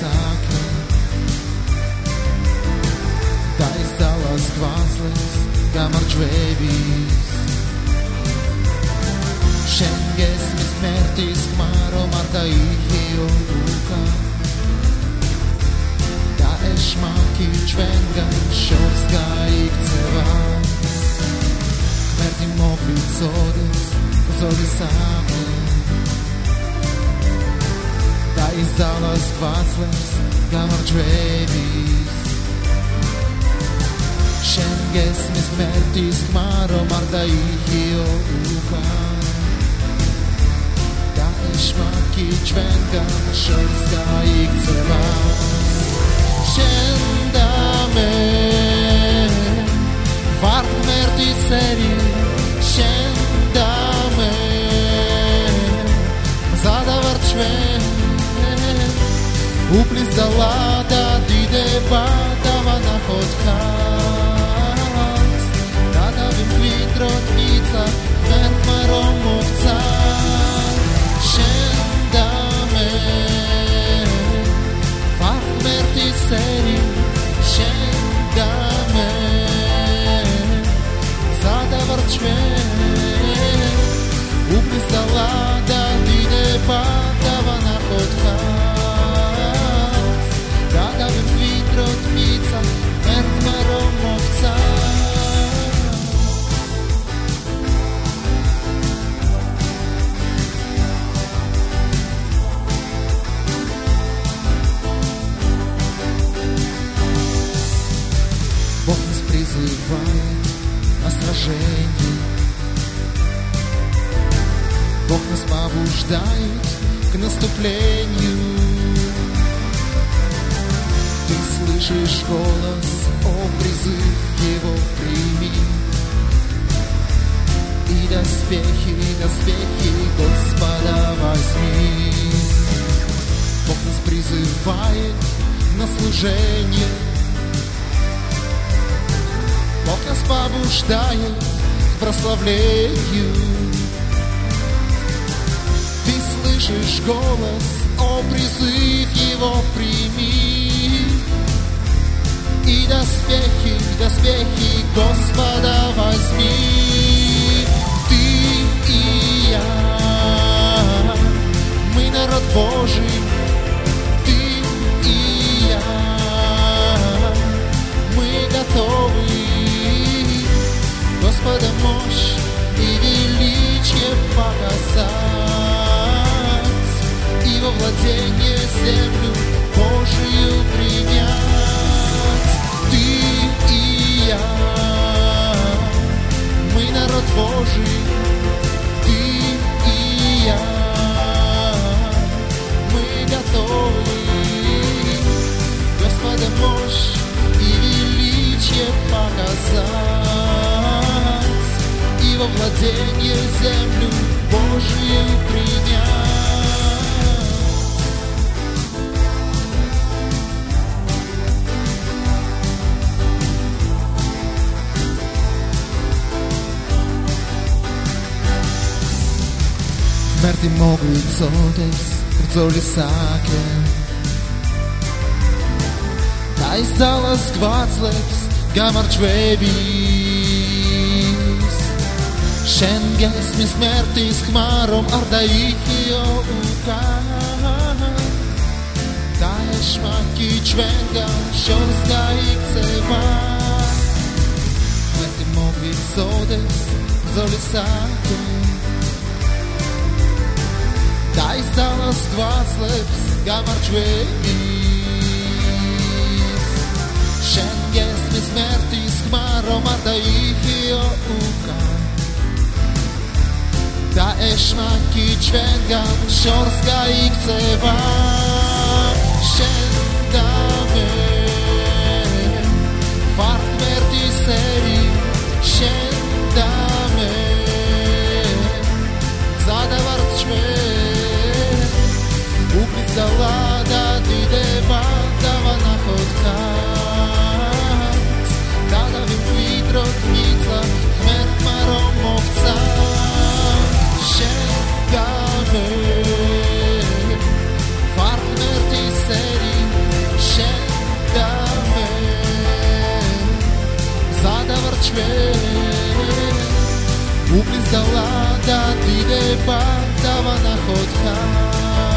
საქმე. და ის ძალას გვასლებს გამარჯვების. შენ გესმის მერტის ხმა რომ არ დაიხიო უკა და ეშმაკი ჩვენგან შორს გაიქცევა. მერტი მოგვიწოდეს ზოგი საქმე ის ძალას გვასლებს გამარჯვების. შენ გესმის მერტის ხმა რომ არ დაიხიო უკან. და ეშმაკი ჩვენგან შორს გაიქცევა. შენ O publicidade de debate. На сражение. Бог нас побуждает к наступлению. Ты слышишь голос, о призыв его прими. И доспехи, доспехи Господа возьми. Бог нас призывает на служение Бог нас побуждает к прославлению. Ты слышишь голос, о призыв его прими. И доспехи, доспехи Господа возьми. Владение землю Божию принять. Ты и я, мы народ Божий, ты и я, мы готовы, Господа мощь и величие показать. Во владение землю Божию принять. Sake. Dai salas gvacleks, gamar čvebi. შენ გესმის მერტის ხმა რომ არ დაიხიო უკან და ეშმაკი ჩვენგან შორს გაიქცევა მერტი მოგიწოდეს ზოლისაკე ძალას გვასლებს გამარჯვების. შენ გესმის მერტის ხმა რომ არ დაიხიო უკან. და ეშმაკი ჩვენგან შორს გაიქცევა. შენ და ჩვენ უპლის ძალა და დიდება დავანახოთ ხარ